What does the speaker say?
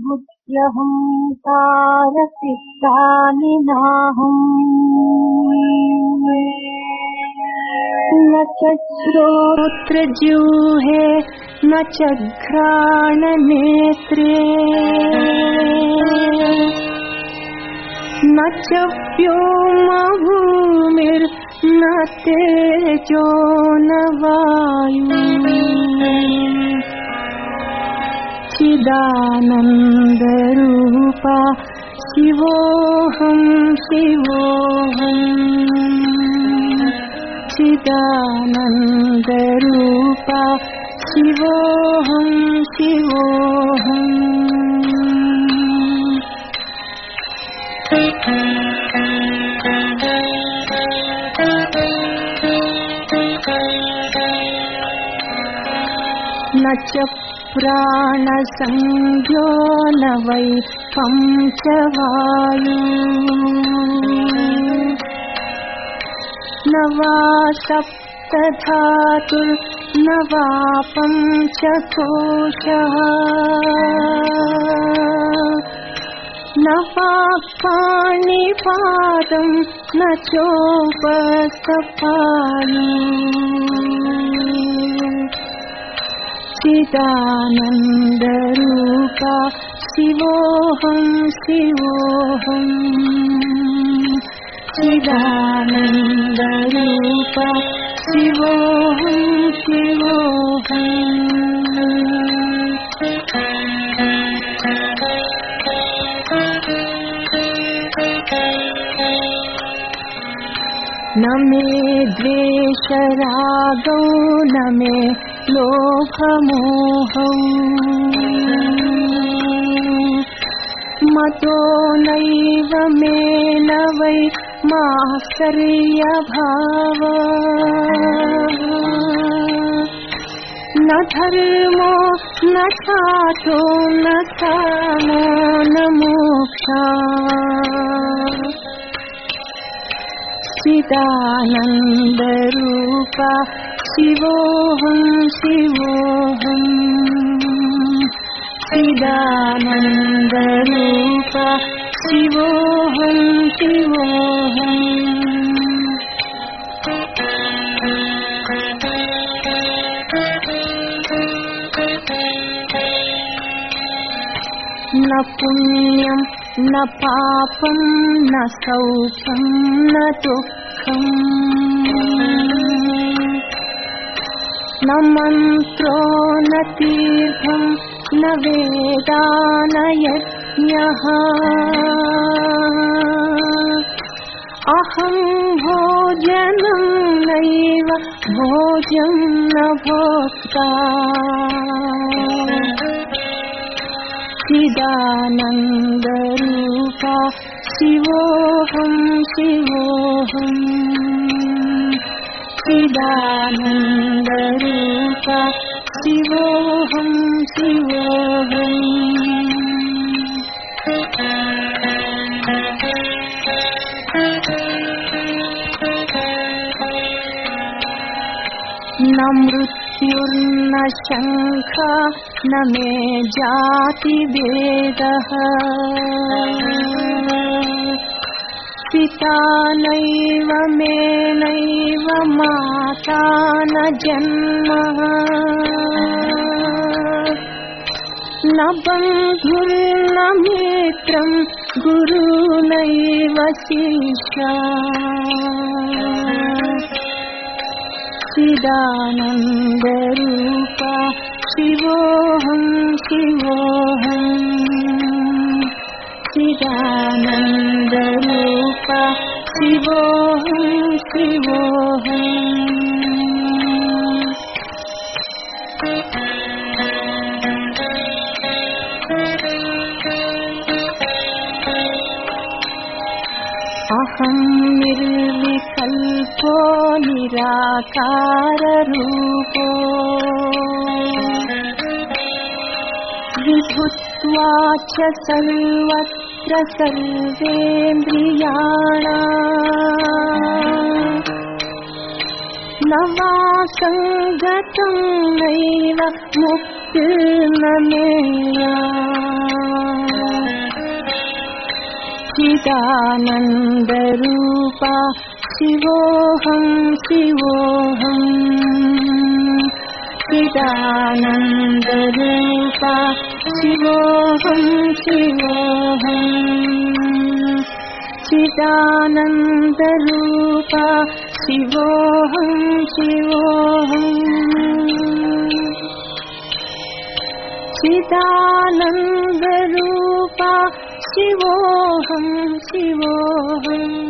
बुद्ध्यहङ्कारसिद्धानि नाहम् न च श्रोत्रजूहे न च घ्राणनेत्रे। न च व्योमभूमिर्न तेजो न वायु चिदानन्दरूपा शिवोऽहं शिवोऽहम् चिदानन्दरूपा शिवोऽहं शिवोऽहम् न च प्राणसंज्ञो न वै पञ्चवायु न वा सप्तधातुर्न वा पञ्चकोशः न वा पाणिपादं न चोपसपायु चिदानन्दरूपा शिवोऽहं शिवोऽहम् चिदानन्दरूपा शिवोऽहं शिवोऽहम् न मे द्वेषरागौ न मे लोभमोहौ मतो नैव मे न वै मास्तर्यभाव न धर्मो न चातो न कामो न मोक्षा। चिदानन्दरूपा शिवोऽहं शिवोऽहम् चिदानन्दरूपा शिवोऽहं शिवोऽहम् न पुण्यं न पापं न सौख्यं न दुःखम् न मन्त्रो न तीर्थं न वेदा न यज्ञः अहं भोजनं नैव भोजं न भोक्ता। चिदानन्दरूपा शिवोऽहं शिवोऽहम् शिवोऽहम् न मृत्युर्न शङ्ख न मे जातिभेदः। पिता नैव मे नैव माता न जन्म। न बन्धुर्न मित्रं गुरुनैव शिक्षा चिदानन्दरूपा शिवोऽहं शिवोऽहम् चिदानन्दरूपा शिवोऽहं शिवोऽहम् अहं निर्विकल्पो निराकाररूपो विभुत्वा च सर्वत्र सर्वेन्द्रियाणा। न वा सङ्गतं नैव मुक्तिर्न मेया चिदानन्दरूपा शिवोऽहं शिवोऽहम् चिदानन्दरूपा शिवोऽहं शिवोऽहम् चिदानन्दरूपा शिवोऽहं शिवोऽहम् चिदानन्दरूपा शिवोऽहं शिवोऽहम्